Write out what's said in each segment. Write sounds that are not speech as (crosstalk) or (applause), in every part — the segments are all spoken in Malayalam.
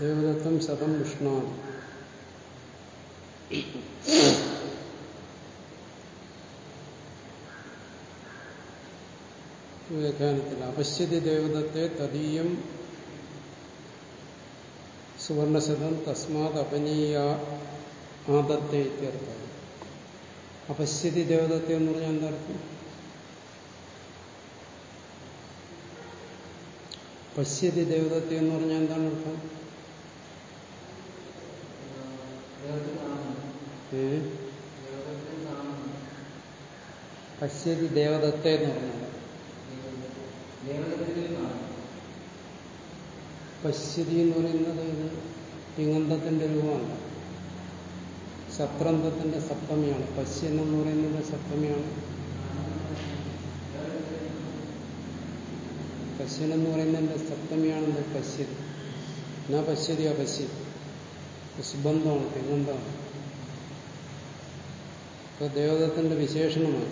ദേവദത്തം ശതം വിഷ്ണു വ്യാഖ്യാനത്തിൽ അപശ്യതി ദേവദത്തെ തദീയം സുവർണശതം തസ്മാത് അപനീയ ആദത്തെ ഇത്യർത്ഥം. അപശ്യതി ദേവദത്തെ എന്ന് പറഞ്ഞാൽ എന്താർത്ഥം പശ്യതി ദേവതത്തെ എന്ന് പറഞ്ഞാൽ എന്താണ് അർത്ഥം? പശ്യതി ദേവതത്തെ എന്ന് പറഞ്ഞാൽ പശ്യതി എന്ന് പറയുന്നത് ഇത് തിങ്ങന്തത്തിന്റെ രൂപമാണ്. സത്രന്തത്തിന്റെ സപ്തമിയാണ്. പശ്യൻ എന്ന് പറയുന്നത് സപ്തമിയാണ്. പശ്യൻ എന്ന് പറയുന്നതിന്റെ സപ്തമിയാണെന്ന് പശ്യൻ എന്നാ പശ്യതി? പശ്യൻ സുബന്ധമാണ്. തിങ്ങന്ധമാണ് ഇപ്പൊ ദേവതത്തിന്റെ വിശേഷണമാണ്.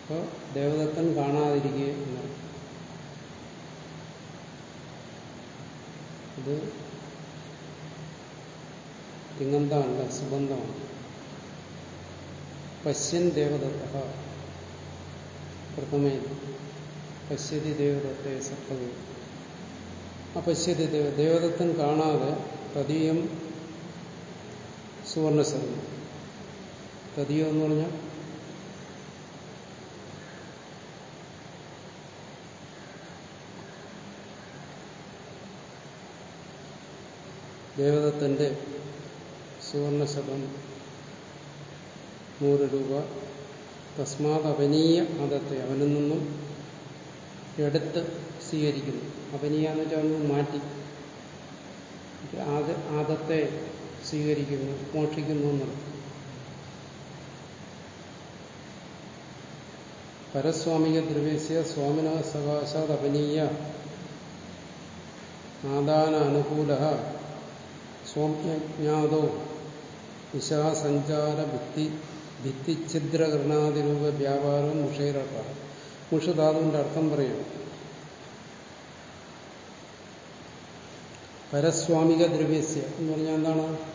അപ്പോൾ ദേവദത്തൻ കാണാതിരിക്കുക എന്നാണ് ഇത് തിങ്ങന്ധമല്ല സുബന്ധമാണ്. പശ്യൻ ദേവദത്ത പ്രഥമയിൽ പശ്യതി ദേവദത്തെ സപ്തമി അപശ്യതി ദേവ ദേവദത്തൻ കാണാതെ തദീയം സുവർണശതം തദീയം എന്ന് പറഞ്ഞാൽ ദേവദത്തന്റെ സുവർണശതം നൂറ് രൂപ. തസ്മാത് അപനീയ മതത്തെ അവനിൽ നിന്നും എടുത്ത് സ്വീകരിക്കുന്നു. അപനീയ എന്ന് വെച്ചാൽ അവന് മാറ്റി. ആദ ആദത്തെ സ്വീകരിക്കുന്നു മോഷിക്കുന്നു എന്നുള്ളത്. പരസ്വാമിക ദ്രവ്യസ്യ സ്വാമിന സകാശാത് അപനീയ ആദാന അനുകൂല സ്വാമ്യജ്ഞാതോ. വിശാസഞ്ചാര ഭിത്തി ഭിത്തിഛിദ്രകരണാതിരൂപ വ്യാപാരം മുഷേറാണ് മുഷധാതുവിന്റെ അർത്ഥം പറയും. പരസ്വാമിക ദ്രവ്യസ്യ എന്ന് പറഞ്ഞാൽ എന്താണ്?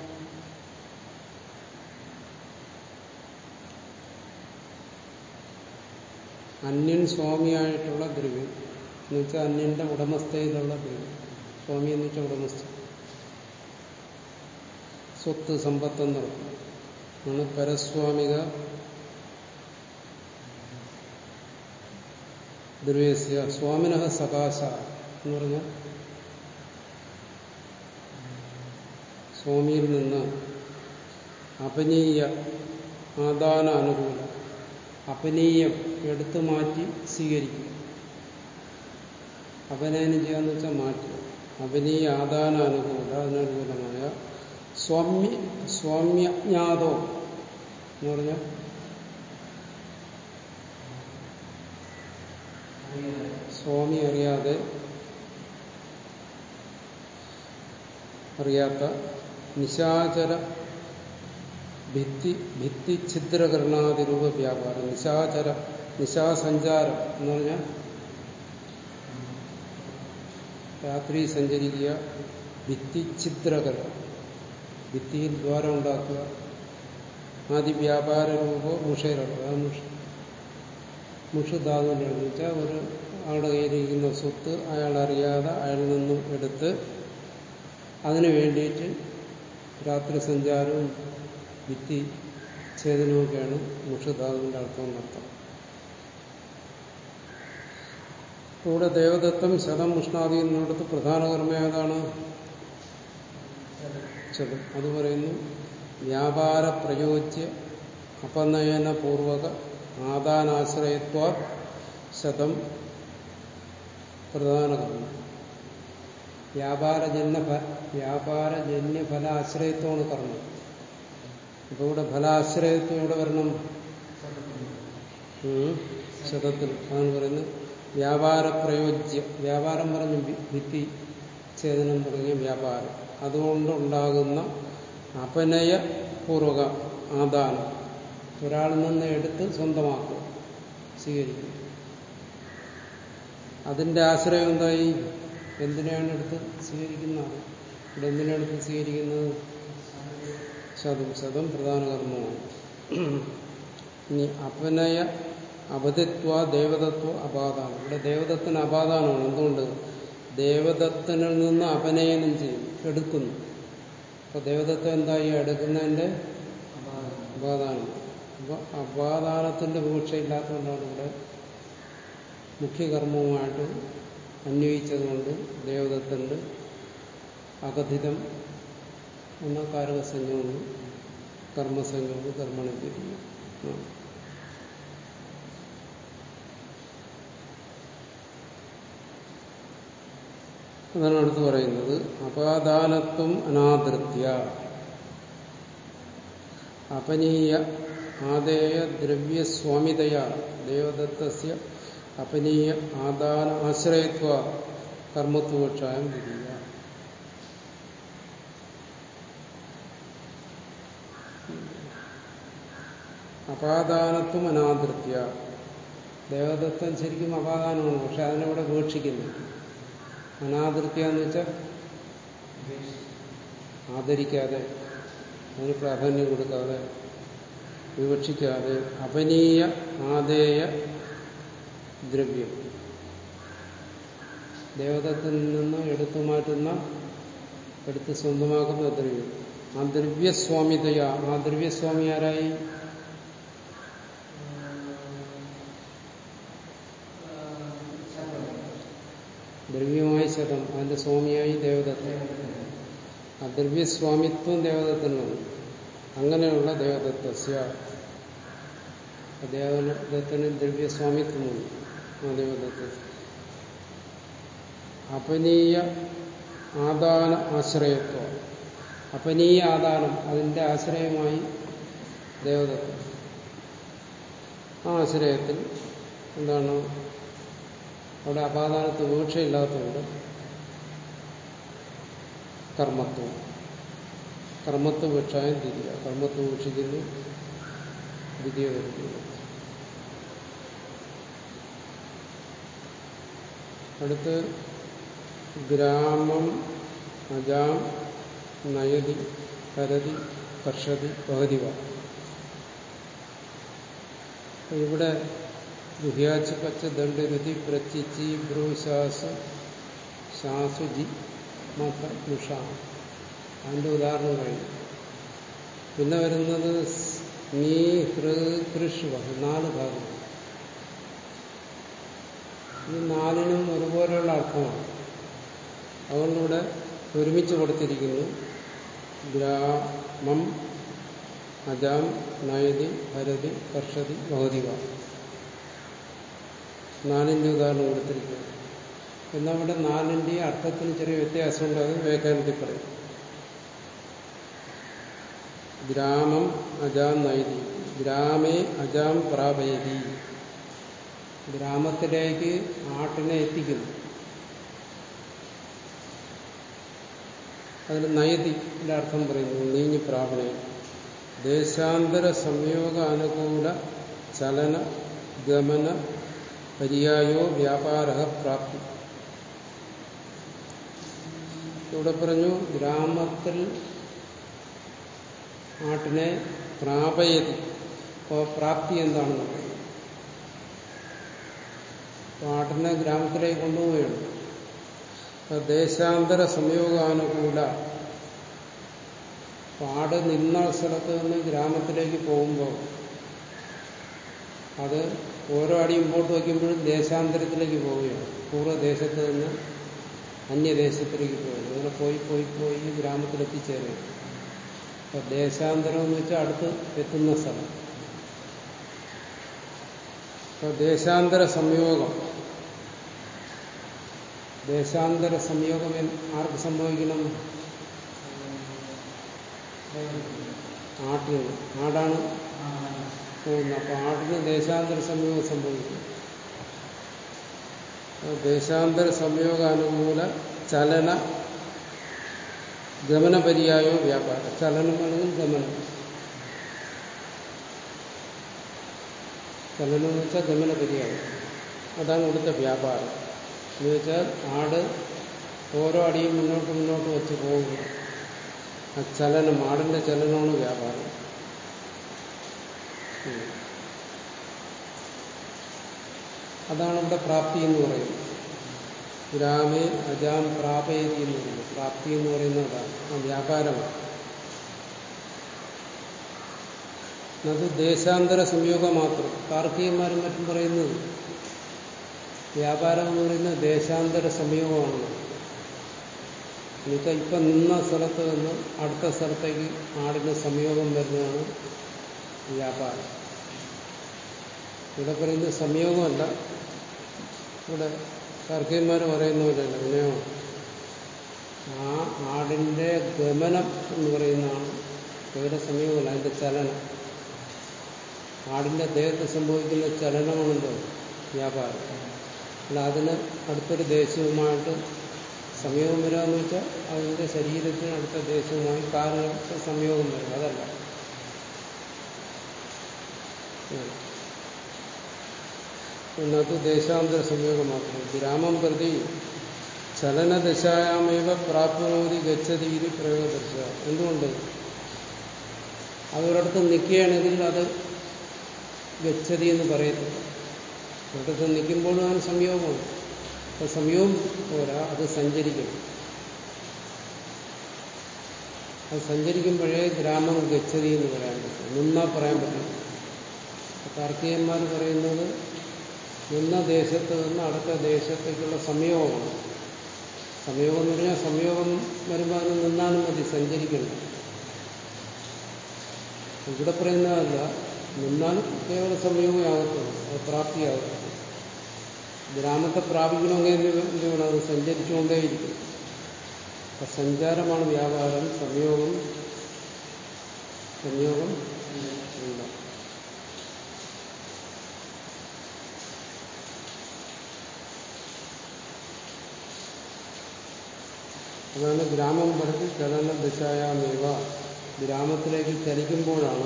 അന്യൻ സ്വാമിയായിട്ടുള്ള ദ്രവ്യം എന്ന് വെച്ചാൽ അന്യന്റെ ഉടമസ്ഥയിലുള്ള ദ്രവ്യം. സ്വാമി എന്ന് വെച്ചാൽ ഉടമസ്ഥ. സ്വത്ത് സമ്പത്ത് എന്നർത്ഥം ആണ് പരസ്വാമിക ദ്രവ്യസ്യ സ്വാമിന സകാശ എന്ന് പറഞ്ഞാൽ സ്വാമിയിൽ നിന്ന് അപനീയ ആദാന അനുകൂലം. അപനീയം എടുത്തു മാറ്റി സ്വീകരിക്കും. അപനയനം ചെയ്യാന്ന് വെച്ചാൽ മാറ്റുക. അപനീയ ആദാന അനുകൂല അതിനനുകൂലമായ സ്വാമ്യ സ്വാമ്യജ്ഞാതോ എന്ന് പറഞ്ഞാൽ സ്വാമി അറിയാതെ അറിയാത്ത നിശാചര ഭിത്തി ഭിത്തി ഛിദ്രകരണാതിരൂപ വ്യാപാരം നിശാചര നിശാസഞ്ചാരം എന്ന് പറഞ്ഞാൽ രാത്രി സഞ്ചരിക്കുക ഭിത്തിഛിദ്രകരണം ഭിത്തിയിൽ ദ്വാരം ഉണ്ടാക്കുക. ആദി വ്യാപാര രൂപോ മുഷയിലുള്ളത് അത് മുഷ മുഷുധാതുവിന്റെ എന്ന് വെച്ചാൽ ഒരു ആളുടെ കയ്യിലിരിക്കുന്ന സ്വത്ത് അയാൾ അറിയാതെ അയാളിൽ നിന്നും എടുത്ത് അതിനു വേണ്ടിയിട്ട് രാത്രി സഞ്ചാരവും ഭിത്തി ഛേദനവുമൊക്കെയാണ് മുഷുധാതുവിന്റെ അർത്ഥം നടത്തം ഇവിടെ ദേവദത്തം ശതം ഉഷ്ണാദി എന്നിടത്ത് പ്രധാന കർമ്മ ഏതാണ്? ചതും അത് പറയുന്നു വ്യാപാര പ്രയോജ്യ അപനയന പൂർവക ആദാനാശ്രയത്വ ശതം പ്രധാന കർമ്മം. വ്യാപാരജന്യ വ്യാപാരജന്യ ഫലാശ്രയത്വമാണ് കർമ്മം. ഇപ്പൊ ഇവിടെ ഫലാശ്രയത്വം ഇവിടെ വരണം? ശതത്തിൽ. അതാണ് പറയുന്നത്. വ്യാപാര പ്രയോജ്യ വ്യാപാരം പറഞ്ഞു ഭിത്തി ഛേദനം തുടങ്ങിയ വ്യാപാരം. അതുകൊണ്ടുണ്ടാകുന്ന അപനയപൂർവക ആദാനം. ഒരാളിൽ നിന്ന് എടുത്ത് സ്വന്തമാക്കുക സ്വീകരിക്കുക അതിന്റെ ആശ്രയം എന്തായി? എന്തിനാണ് എടുത്ത് സ്വീകരിക്കുന്നത്? ഇവിടെ എന്തിനാണ് എടുത്ത് സ്വീകരിക്കുന്നത്? ശതം ശതം പ്രധാന കർമ്മമാണ്. ഇനി അപനയ അപതിത്വ ദേവതത്വ അപാദാനം. ഇവിടെ ദേവതത്തിന് അപാദാനമാണ്. എന്തുകൊണ്ട്? ദേവതത്തിനിൽ നിന്ന് അപനയനം ചെയ്യും എടുക്കുന്നു. അപ്പൊ ദേവതത്വം എന്തായി? എടുക്കുന്നതിന്റെ അപാദാനം. അപ്പൊ അപാദാനത്തിന്റെ വിവക്ഷയില്ലാത്തതുകൊണ്ടാണ് ഇവിടെ മുഖ്യകർമ്മവുമായിട്ട് അന്വയിച്ചതുകൊണ്ട് ദേവദത്തന്റെ അകഥിതം എന്ന കാരകസഞ്ജമാണ് കർമ്മസഞ്ജമാണ് കർമ്മണി തിരിയും അതാണ് അടുത്ത് പറയുന്നത്. അപാദാനത്വം അനാദൃത്യ. അപനീയ ആദേയ ദ്രവ്യസ്വാമിതയ ദേവദത്തസ്യ അപനീയ ആദാന ആശ്രയത്വ കർമ്മത്വക്ഷായം വിധിയ അപാദാനത്വം അനാദൃത്യ ദേവദത്തം ശരിക്കും അപാദാനമാണ് പക്ഷെ അതിനവിടെ വീക്ഷിക്കുന്നു അനാദൃത്യ എന്ന് വെച്ചാൽ ആദരിക്കാതെ അതിന് പ്രാധാന്യം കൊടുക്കാതെ വിവക്ഷിക്കാതെ അപനീയ ആദേയ ദ്രവ്യം. ദേവതത്തിൽ നിന്ന് എടുത്തു മാറ്റുന്ന എടുത്ത് സ്വന്തമാക്കുന്ന ദ്രവ്യം. ആ ദ്രവ്യസ്വാമിതയ ആ ദ്രവ്യസ്വാമി ആരായി? ദ്രവ്യമായ ശതം അതിന്റെ സ്വാമിയായി ദേവതത്തെ ആ ദ്രവ്യസ്വാമിത്വം ദേവദത്തനാണ് അങ്ങനെയുള്ള ദേവദത്തസ്യ. ദേവദത്തന് ദ്രവ്യസ്വാമിത്വമുണ്ട് ആ ദേവദത്ത അപനീയ ആദാന ആശ്രയത്വം. അപനീയ ആദാനം അതിന്റെ ആശ്രയമായി ദേവദത്ത. ആ ആശ്രയത്തിൽ എന്താണ്? അവിടെ അപാദാനത്ത് വീക്ഷയില്ലാത്തതുകൊണ്ട് കർമ്മത്വം. കർമ്മത്വ വീക്ഷായം തിരിക കർമ്മത്തെ വീക്ഷിക്കുന്നു ദ്വിതീയ വരുന്നു അടുത്ത് ഗ്രാമം അജാം നയതി കരതി കർഷതി പഹരിവ. ഇവിടെ ഗുഹ്യാച്ച് പച്ച ദണ്ഡരുതി പ്രച്ചിച്ചി ബ്രൂശാസ് ശാസുജി മത മുഷ അതിന്റെ ഉദാഹരണം കഴിഞ്ഞു. പിന്നെ വരുന്നത് നീ ഹൃ നാല് ഭാഗം ഈ നാലിനും ഒരുപോലെയുള്ള അർത്ഥമാണ്. അതുകൊണ്ടിവിടെ ഒരുമിച്ച് കൊടുത്തിരിക്കുന്നു. ഗ്രാമം അജാം നയതി ഭരതി കർഷതി ഭൗതിക നാലിന്റെ ഉദാഹരണം കൊടുത്തിരിക്കുന്നു. എന്നാൽ ഇവിടെ നാലിന്റെ അർത്ഥത്തിന് ചെറിയ വ്യത്യാസമുണ്ട് അത് വേഗാനത്തിൽ പറയും. ഗ്രാമം അജാം നൈതി. ഗ്രാമേ അജാം പ്രാപയതി ഗ്രാമത്തിലേക്ക് ആട്ടിനെ എത്തിക്കുന്നു. അതിൽ നൈതിന്റെ അർത്ഥം പറയുന്നു നീങ്ങി പ്രാപണേ ദേശാന്തര സംയോഗ അനുകൂല ചലന ഗമന പര്യായോ വ്യാപാര പ്രാപ്തി. ഇവിടെ പറഞ്ഞു ഗ്രാമത്തിൽ ആട്ടിനെ പ്രാപയത്. അപ്പോൾ പ്രാപ്തി എന്താണെന്ന് പറയും. അപ്പോൾ ആട്ടിനെ ഗ്രാമത്തിലേക്ക് കൊണ്ടുപോവുകയാണ്. ദേശാന്തര സംയോഗാനുകൂല. പാട് നിന്ന സ്ഥലത്ത് നിന്ന് ഗ്രാമത്തിലേക്ക് പോകുമ്പോൾ അത് ഓരോ അടി മുമ്പോട്ട് വയ്ക്കുമ്പോഴും ദേശാന്തരത്തിലേക്ക് പോവുകയാണ്. പൂർവദേശത്ത് നിന്ന് അന്യദേശത്തിലേക്ക് പോവുകയാണ്. അങ്ങനെ പോയി പോയി പോയി ഗ്രാമത്തിലെത്തിച്ചേരുകയാണ്. അപ്പൊ ദേശാന്തരം എന്ന് വെച്ചാൽ അടുത്ത് എത്തുന്ന സ്ഥലം. അപ്പൊ ദേശാന്തര സംയോഗം. ദേശാന്തര സംയോഗം ആർക്ക് സംഭവിക്കണം? ആട്ടിന്. ആടാണ് പോകുന്നത്. അപ്പൊ ആടിന് ദേശാന്തര സംയോഗം സംഭവിക്കും ദേശാന്തര സംയോഗാനുകൂല ചലന ഗമനപര്യായോ വ്യാപാരം ചലനം ഗമനം. ചലനം എന്ന് വെച്ചാൽ ഗമനപര്യായം. അതാണ് ഇവിടുത്തെ വ്യാപാരം. എന്ന് വെച്ചാൽ ആട് ഓരോ അടിയും മുന്നോട്ട് മുന്നോട്ട് വെച്ച് പോകുക ആ ചലനം ആടിന്റെ ചലനമാണ് വ്യാപാരം. അതാണ് ഇവിടെ പ്രാപ്തി എന്ന് പറയുന്നത്. ഗ്രാമേ അജാം പ്രാപയതി എന്ന് പറയുന്നത്. പ്രാപ്തി എന്ന് പറയുന്നത് അതാണ് ആ വ്യാപാരമാണ്. അത് ദേശാന്തര സംയോഗം മാത്രം. താർക്കികന്മാരും മറ്റും പറയുന്നത് വ്യാപാരം എന്ന് പറയുന്നത് ദേശാന്തര സംയോഗമാണ്. എന്നുവെച്ചാൽ ഇപ്പം നിന്ന സ്ഥലത്ത് നിന്ന് അടുത്ത സ്ഥലത്തേക്ക് ആടിന് സംയോഗം വരുന്നതാണ് വ്യാപാരം. ഇവിടെ പറയുന്നത് സംയോഗമല്ല. ഇവിടെ താർക്കികന്മാർ പറയുന്ന പോലെയല്ല പിന്നെയോ ആ ആടിന്റെ ഗമനം എന്ന് പറയുന്നതാണ് ഇവിടെ സമയമല്ല അതിന്റെ ചലനം. ആടിന്റെ ദേഹത്ത് സംഭവിക്കുന്ന ചലനമാണല്ലോ വ്യാപാരം. അല്ല അതിന് അടുത്തൊരു ദേശവുമായിട്ട് സംയോഗം വരിക എന്ന് വെച്ചാൽ അതിന്റെ ശരീരത്തിന് അടുത്ത ദേശവുമായി കാലുകൾക്ക് സംയോഗം വരും. അതല്ല. എന്നത് ദേശാന്തര സംയോഗം മാത്രം. ഗ്രാമം പ്രതി ചലനദശായാമേവ പ്രാപ്നോതി ഗച്ഛതി ഇത് പ്രയോഗദർശ എന്തുകൊണ്ട്? അതൊരിടത്ത് നിൽക്കുകയാണെങ്കിൽ അത് ഗച്ഛതി എന്ന് പറയത്തില്ല. ഒരിടത്ത് നിൽക്കുമ്പോഴും അതിന് സംയോഗമാണ് അപ്പൊ സംയോഗം പോരാ അത് സഞ്ചരിക്കണം അത് സഞ്ചരിക്കുമ്പോഴേ ഗ്രാമം ഗച്ഛതി എന്ന് പറയാൻ പറ്റും. നിന്നാ പറയാൻ പറ്റും താർക്കികന്മാർ പറയുന്നത് നിന്ന ദേശത്ത് നിന്ന് അടുത്ത ദേശത്തേക്കുള്ള സംയോഗമാണ്. സംയോഗം എന്ന് പറഞ്ഞാൽ സംയോഗം വരുമ്പോൾ അതിന് നിന്നാലും മതി സഞ്ചരിക്കണം ഇവിടെ പറയുന്നതല്ല നിന്നാൽ കേവല സംയോഗമാകത്തുള്ളൂ അത് പ്രാപ്തിയാകത്തുള്ളൂ. ഗ്രാമത്തെ പ്രാപിക്കണമെങ്കിൽ എന്ത് അത് സഞ്ചരിച്ചുകൊണ്ടേയിരിക്കും. അപ്പൊ സഞ്ചാരമാണ് വ്യാപാരം സംയോഗം സംയോഗം അതാണ് ഗ്രാമം പഠിച്ച് ചലന ദിശായാമേവ. ഗ്രാമത്തിലേക്ക് ചലിക്കുമ്പോഴാണ്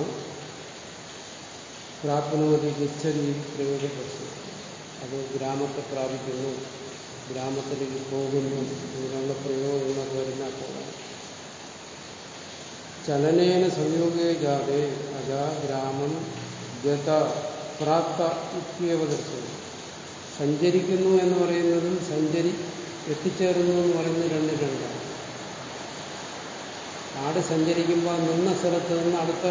പ്രാപ്നോതി ഗച്ഛതി പ്രയോഗപ്പെടുത്തുന്നത് അത് ഗ്രാമത്തെ പ്രാപിക്കുന്നു ഗ്രാമത്തിലേക്ക് പോകുന്നു ഇങ്ങനെയുള്ള പ്രയോഗങ്ങളൊക്കെ വരുന്ന ചലനേന സംയോഗേ ജാതെ അജാ ഗ്രാമം ഗത പ്രാപ്ത ഇത്യവദർശനം സഞ്ചരിക്കുന്നു എന്ന് പറയുന്നതും സഞ്ചരി എത്തിച്ചേർന്നു എന്ന് പറയുന്നത് രണ്ട് രണ്ടാണ് ആട് സഞ്ചരിക്കുമ്പോൾ നിന്ന സ്ഥലത്ത് നിന്ന് അടുത്ത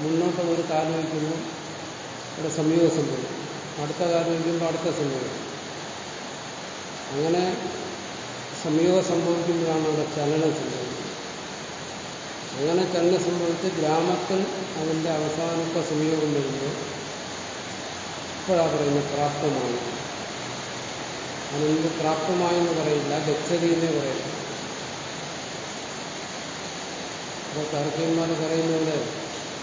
മുന്നോട്ട് ഒരു കാൽ വയ്ക്കുമ്പോൾ ഇവിടെ സംയോഗം സംഭവിക്കും. അടുത്ത കാലം വയ്ക്കുമ്പോൾ അടുത്ത സംയോഗം. അങ്ങനെ സംയോഗം സംഭവിക്കുമ്പോഴാണ് അവിടെ ചലനം സംഭവിക്കുന്നത്. അങ്ങനെ ചലനം സംഭവിച്ച് ഗ്രാമത്തിൽ അതിന്റെ അവസാനത്തെ സംയോഗം വരുമ്പോൾ ഇപ്പോഴാണ് പറയുന്നത് പ്രാപ്തമായി. അതിന് പ്രാപ്തമായെന്ന് പറയില്ല ഗച്ഛതി എന്നേ പറയില്ല. അപ്പോൾ താർക്കികന്മാർ പറയുന്നത്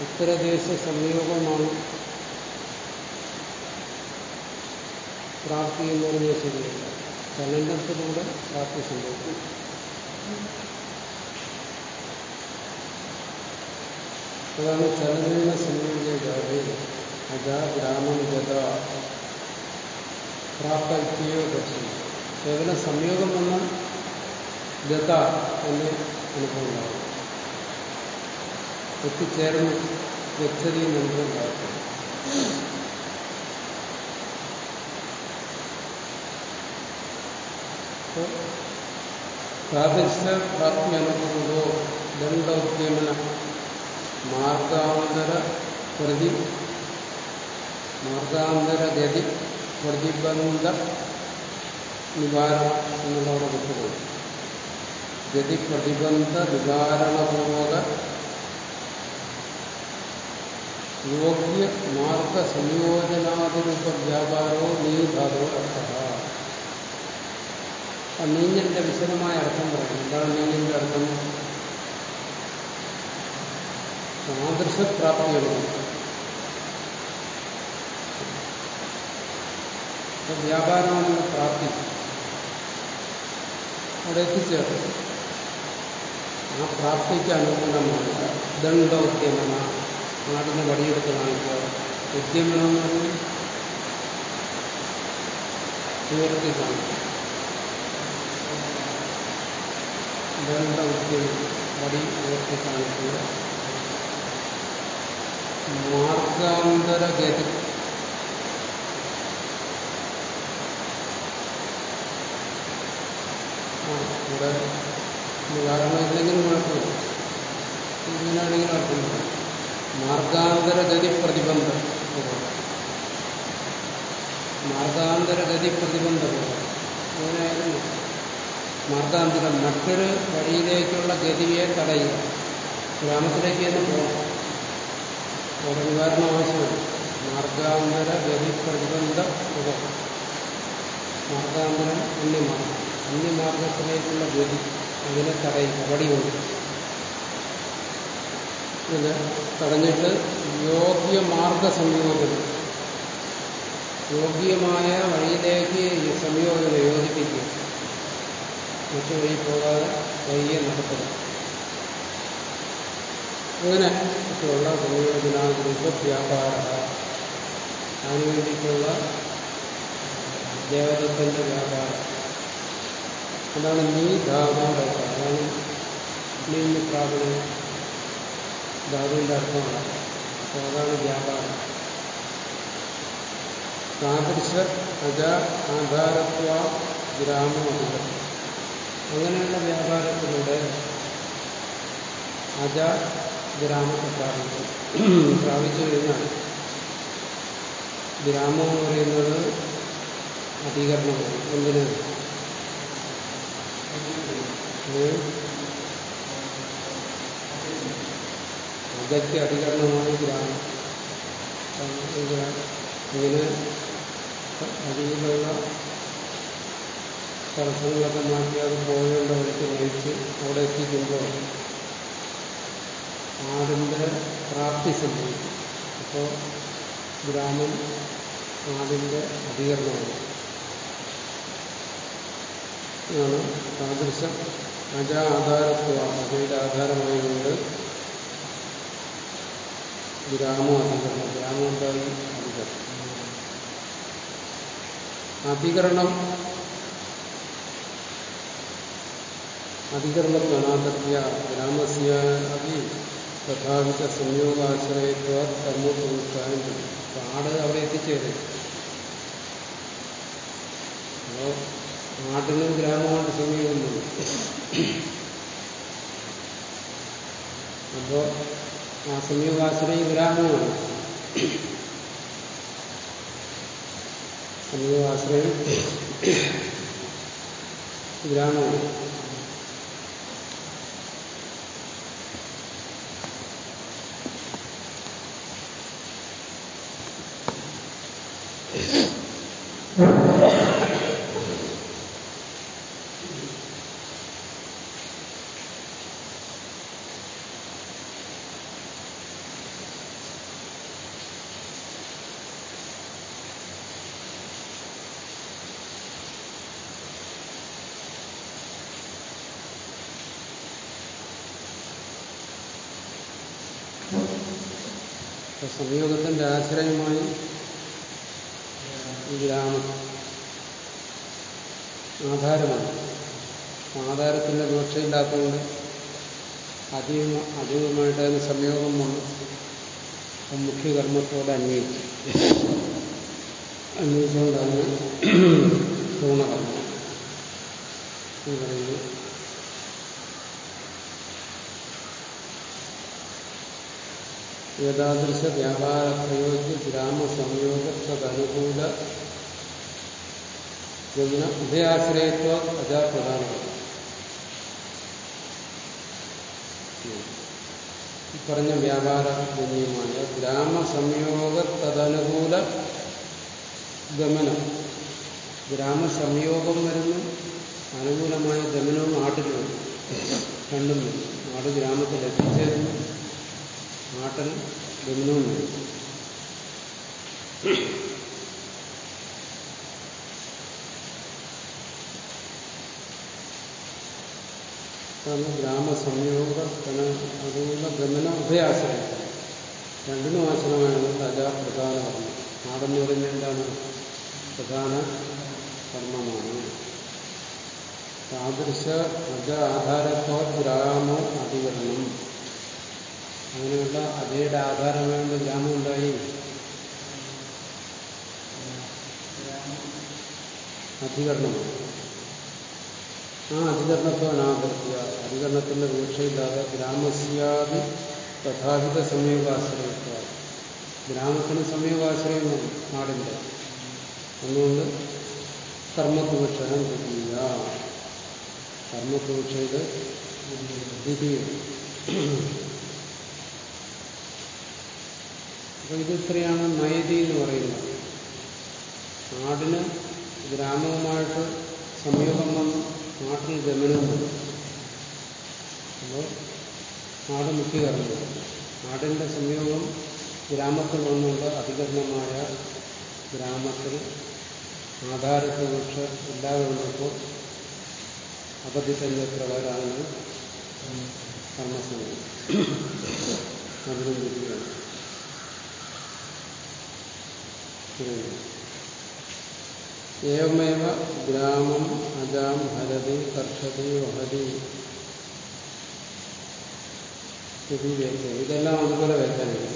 ഉത്തരദേശ സംയോഗമാണ് പ്രാപ്തി എന്ന് പറഞ്ഞാൽ ശരിയല്ല. ചലനത്തിലൂടെ പ്രാപ്തി സംഭവിക്കും. അതാണ് ചലന സംയോഗാതെ അജ ഗ്രാമം ഗത. പ്രാപ്ത ഇത്യയോ ദർശനം. കേവലം സംയോഗം വന്നാൽ ഗത എന്ന് അനുഭവം ഉണ്ടാകും. എത്തിച്ചേർന്ന് വ്യക്തതയും നമുക്ക് ഉണ്ടാകും പ്രാദേശിക പ്രാപ്തി അനുഭവങ്ങളോ ദണ്ഡോദ്യമന മാർഗാന്തര പ്രതി മാർഗാന്തരഗതി പ്രതിബന്ധ നിവാരണം എന്നുള്ളവരുടെ വിട്ടുപോയി ഗതി പ്രതിബന്ധ നിവാരണപൂർവക യോഗ്യ മാർഗ സംയോജനാതിരൂപ വ്യാപാരോ നീധാതോ അർത്ഥ ആ നീഞ്ഞലിന്റെ വിശദമായ അർത്ഥം പറയും എന്താണ് നീഞ്ഞലിന്റെ അർത്ഥം? സാദൃശ്യപ്രാപ്തിയാണ് വ്യാപാരമാണെന്ന് പ്രാപ്തി. അവിടെ എത്തിച്ചേർന്നു ആ പ്രാപ്തിക്ക് അനുകൂലമായ ദണ്ഡോദ്യമന. നാടിനെ വടിയെടുത്ത് കാണിക്കുക ഉദ്യമനം എന്ന് പറഞ്ഞാൽ ഉയർത്തി കാണിക്കുക ദണ്ഡ ഉദ്യോഗി വടി ഉയർത്തി കാണിക്കുക മാർഗാന്തരഗതി ആ ഇവിടെ കാരണം ഇല്ലെങ്കിലും കുഴപ്പമില്ല ഇങ്ങനെയാണെങ്കിലും അർത്ഥം പറയാം മാർഗാന്തരഗതി പ്രതിബന്ധം മാർഗാന്തരഗതി പ്രതിബന്ധം അങ്ങനെയായിരുന്നു മാർഗാന്തരം മറ്റൊരു വഴിയിലേക്കുള്ള ഗതിയെ തടയുക. ഗ്രാമത്തിലേക്ക് തന്നെ പോകണം ഒരു നിവാരണം ആവശ്യമാണ്. മാർഗാന്തര ഗതി പ്രതിബന്ധ ഉപകരണം മാർഗാന്തരം അന്യമാർഗം. അന്യമാർഗത്തിലേക്കുള്ള ഗതി അതിനെ തടയുക. വടികൊണ്ട്. ഇത് തടഞ്ഞിട്ട് യോഗ്യമാർഗ സംയോജനം. യോഗ്യമായ വഴിയിലേക്ക് ഈ സംയോജനം യോജിപ്പിക്കുക. മറ്റു വഴി പോകാതെ വഴിയെ നടത്തണം. അങ്ങനെ ഒക്കെയുള്ള സംയോജനാഗ്രൂപ വ്യാപാര അതിനു വേണ്ടിയിട്ടുള്ള ദേവതത്തിന്റെ വ്യാപാരം. അതാണ് നീ ധാതുവിടെ അതാണ് നീ പ്രാപണം ധാതുവിന്റെ അർത്ഥമാണ്. അപ്പോൾ അതാണ് വ്യാപാരം. താദൃശ അജ ആധാരത്വ ഗ്രാമമധികം അങ്ങനെയുള്ള വ്യാപാരത്തിലൂടെ അജ ഗ്രാമത്തെ പ്രാപിക്കും പ്രാപിച്ചു കഴിഞ്ഞാൽ ഗ്രാമം എന്ന് പറയുന്നത് അധികരണമാണ്. എന്തിന് അജയ്ക്ക് അധികരണമായ ഗ്രാമം ഇങ്ങനെ അടിയിലുള്ള തടസ്സങ്ങളൊക്കെ മാറ്റി അത് പോകേണ്ട വഴിക്ക് നയിച്ച് അവിടെ എത്തിക്കുമ്പോൾ ആടിന്റെ പ്രാപ്തി സംഭവിക്കും. അപ്പോൾ ഗ്രാമം ആടിന്റെ അധികരണമാണ്. ഇതാണ് താദൃശം അജ ആധാരത്വ അജയുടെ ആധാരമായതുകൊണ്ട് ഗ്രാമം അധികരണം ഗ്രാമം എന്തായി അധികരണം അധികരണം അധികരണത്വനാദർഭ്യ ഗ്രാമസ്യ അതി തഥാവിധ സംയോഗാശ്രയത്വ കർമ്മപ്രവൃത്താനും ചെയ്യും അപ്പൊ ആട് അവിടെ എത്തിച്ചേരും. അപ്പോ ആടിനും ഗ്രാമമായിട്ട് സംയോഗമുണ്ട് അപ്പോ ആ (clears throat) സംയോഗാശ്രയം (clears throat) ഗ്രാമമാണ് സംയോഗാശ്രയം ഗ്രാമമാണ് അപ്പൊ സംയോഗത്തിന്റെ ആശ്രയമായി ഈ ഗ്രാമം ആധാരമാണ് ആധാരത്തിന്റെ ദോഷമില്ലാത്തതുകൊണ്ട് അധികം അധികമായിട്ട് അതിന് സംയോഗം വന്നു അപ്പം മുഖ്യകർമ്മത്തോടെ അന്വയിച്ചു. അന്വയിച്ചുകൊണ്ടാണ് പൂർണകർമ്മം എന്ന് പറയുന്നത്. ഏതാദൃശ വ്യാപാര പ്രയോജ്യ ഗ്രാമസംയോഗത്തനുകൂല ഗമന ഉഭയാശ്രയത്വ അജാ പ്രധാനമാണ് ഈ പറഞ്ഞ വ്യാപാര ഗണ്യമായ ഗ്രാമസംയോഗ തദനുകൂല ഗമനം. ഗ്രാമസംയോഗം വരുന്നു അനുകൂലമായ ഗമനവും നാട്ടിൽ വരും രണ്ടും വരും നാട് ഗ്രാമത്തിൽ എത്തിച്ചേരുന്നു നാട്ടിൽ ഗമനവും വരും അതാണ് ഗ്രാമസംയോഗ അതുകൊണ്ട് ഗമന ഉഭയാശ്രയം. രണ്ടിനും ആശ്രമമാണ് അജ പ്രധാന കർമ്മം നാടെന്ന് പറയുന്നത് എന്താണ്? പ്രധാന കർമ്മമാണ്. താദൃശ അജ ആധാരത്തോ ഗ്രാമോ അധികരണം. അങ്ങനെയുള്ള അജയുടെ ആധാരമായുള്ള ഗ്രാമം ഉണ്ടായി അധികരണമാണ് ആ അധികരണത്വം അനാദർത്തിയ അധികരണത്തിന്റെ വീക്ഷയില്ലാതെ ഗ്രാമസ്യാദി തഥാഹിത സമീപാശ്രയത്വ ഗ്രാമത്തിന് സമീപാശ്രയം നാടിന്റെ. അതുകൊണ്ട് കർമ്മത്വക്ഷരം കിട്ടിയ കർമ്മത്വക്ഷയത് ദ്വിതീയ അപ്പൊ ഇത് ഇത്രയാണ് നയതി എന്ന് പറയുന്നത്. നാടിന് ഗ്രാമവുമായിട്ട് സംയോഗം വന്നു നാട്ടിൽ ഗമനം അപ്പോൾ നാട് മുക്കി കറങ്ങുക നാടിന്റെ സംയോഗം ഗ്രാമത്തിൽ വന്നുകൊണ്ട് അധികരണമായ ഗ്രാമത്തിൽ ആധാരത്തെ വൃക്ഷ ഇല്ലാതെ വന്നപ്പോൾ അബദ്ധത്തിന്റെ പ്രകാരമാണ് കർമ്മസംഗം അതിനും വിധിയാണ് ഏവമേവ ഗ്രാമം അജാം ഹരതി കർഷതി വഹതി. സ്ഥിതി വ്യാഖ്യാനം ഇതെല്ലാം അതുപോലെ വ്യാഖ്യാനിക്കും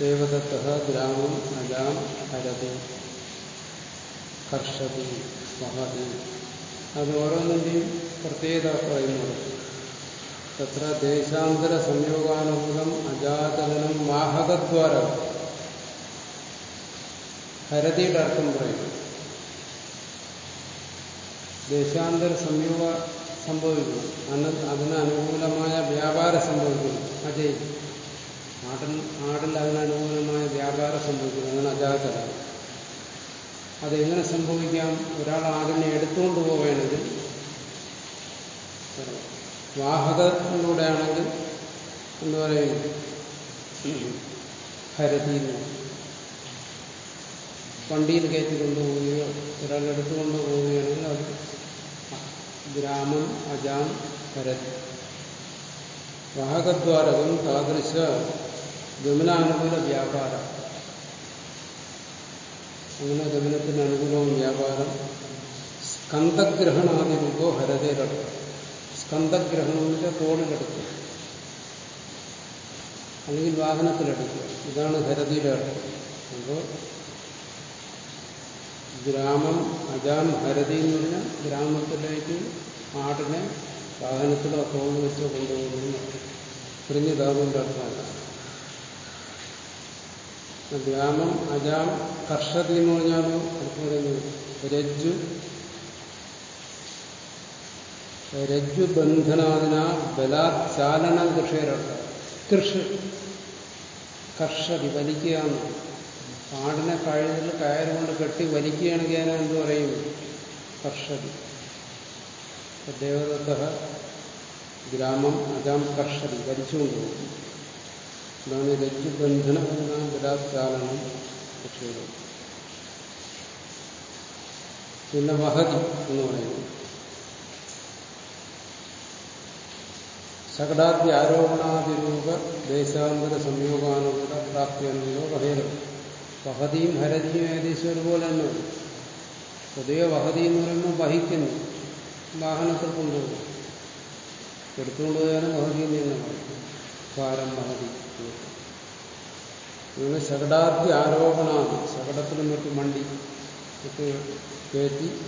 ദേവദത്ത ഗ്രാമം അജാം ഹരതി കർഷതി വഹതി. അത് ഓരോന്നിന്റെയും പ്രത്യേകത പറയുന്നത് തത്ര ദേശാന്തര സംയോഗാനുകൂലം അജാതലനം വാഹകദ്വാര. ഹരതിയുടെ അർത്ഥം പറയുന്നു ദേശാന്തര സംയോഗ സംഭവിക്കുന്നു. അതിന് അനുകൂലമായ വ്യാപാരം സംഭവിക്കുന്നു. അജയ്. നാട്ടിൽ നാടിൽ അതിനനുകൂലമായ വ്യാപാരം സംഭവിക്കുന്നു. അങ്ങനെ അജാതര അതെങ്ങനെ സംഭവിക്കാം? ഒരാൾ ആടിനെ എടുത്തുകൊണ്ട് പോവുകയാണെങ്കിൽ വാഹകത്തിലൂടെയാണെങ്കിൽ എന്ന് പറയും ഹരതി വണ്ടിയിൽ കയറ്റി കൊണ്ടുപോവുകയോ ഒരാൾ എടുത്തുകൊണ്ട് പോവുകയാണെങ്കിൽ അത് ഗ്രാമം അജാം ഹരതി വാഹകദ്വാരകം താദൃശ ഗമനാനുകൂല വ്യാപാരം. അങ്ങനെ ഗമനത്തിന് അനുകൂലവും വ്യാപാരം. സ്കന്ധഗ്രഹണാദി രൂപോ ഹരതയിലടക്കം സ്കന്ധഗ്രഹണം എന്ന് വെച്ചാൽ തോളിലെടുക്കുക അല്ലെങ്കിൽ വാഹനത്തിലെടുക്കുക ഇതാണ് ഹരതിയുടെ അർത്ഥം. അപ്പോൾ ഗ്രാമം അജാം ഹരതി എന്ന് പറഞ്ഞാൽ ഗ്രാമത്തിലേക്ക് ആടിനെ വാഹനത്തിലോ തോളിൽ വെച്ചോ കൊണ്ടുപോകുന്നു ധാതുവിന്റെ അർത്ഥമല്ല ഗ്രാമം അജാം കർഷതി എന്ന് പറഞ്ഞാലോ അടുത്ത് പറയുന്നത് രജ്ജു രജ്ജു ബന്ധനാദിന ബലാചാലനം കൃഷിയരർത്ഥം കൃഷി കർഷതി വലിക്കുക എന്നാണ് ആടിനെ കഴുതിൽ കയറുകൊണ്ട് കെട്ടി വലിക്കുകയാണെങ്കിൽ അതിനെ എന്ത് പറയും? കർഷതി ദേവദത്ത ഗ്രാമം അജാം കർഷതി വലിച്ചുകൊണ്ടുപോകും ഇതാണ് രജ്ജുബന്ധനം എന്ന ബലാത്കാരണം കൃഷിയുടെ. പിന്നെ വഹതി എന്ന് പറയുന്നു. ശകടാദ്യ ആരോപണാതിരൂപ ദേശാന്തര സംയോഗാനുകൂല പ്രാപ്തിയനുകൂലോ വഹേരം വഹതിയും ഹരതിയും ഏകദേശം ഒരുപോലെ തന്നെ പൊതുവെ വഹതി എന്ന് പറയുമ്പോൾ വഹിക്കുന്നു. വാഹനത്തിൽ കൊണ്ടുപോകും. എടുത്തുകൊണ്ടുപോയാലും വഹതി എന്ന് തന്നെ പറയും. ഭാരം വഹതി അങ്ങനെ ശകടാദ്യ ആരോപണമാണ്. ശകടത്തിലും മറ്റും വണ്ടി ഒക്കെ കയറ്റി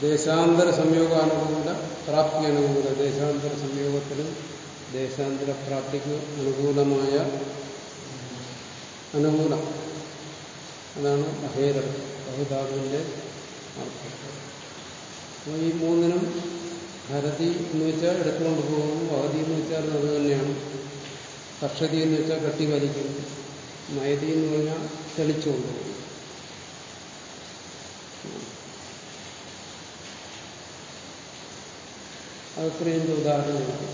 ദേശാന്തര സംയോഗാനുകൂല പ്രാപ്തി അനുകൂല. ദേശാന്തര സംയോഗത്തിലും ദേശാന്തര പ്രാപ്തിക്ക് അനുകൂലമായ അനുകൂലം. അതാണ് അഹേരം ബഹുധാതുവിന്റെ അർത്ഥം. അപ്പോൾ ഈ മൂന്നിനും ഹരതി എന്ന് വെച്ചാൽ എടുത്തുകൊണ്ട് പോകുന്നു. വഹതി എന്ന് വെച്ചാൽ അത് തന്നെയാണ്. കർഷതി എന്ന് വെച്ചാൽ കട്ടി വലിക്കുന്നു നയതി എന്ന് പറഞ്ഞാൽ തെളിച്ചുകൊണ്ട് പോകും അതൊക്കെ ഉദാഹരണമാണ്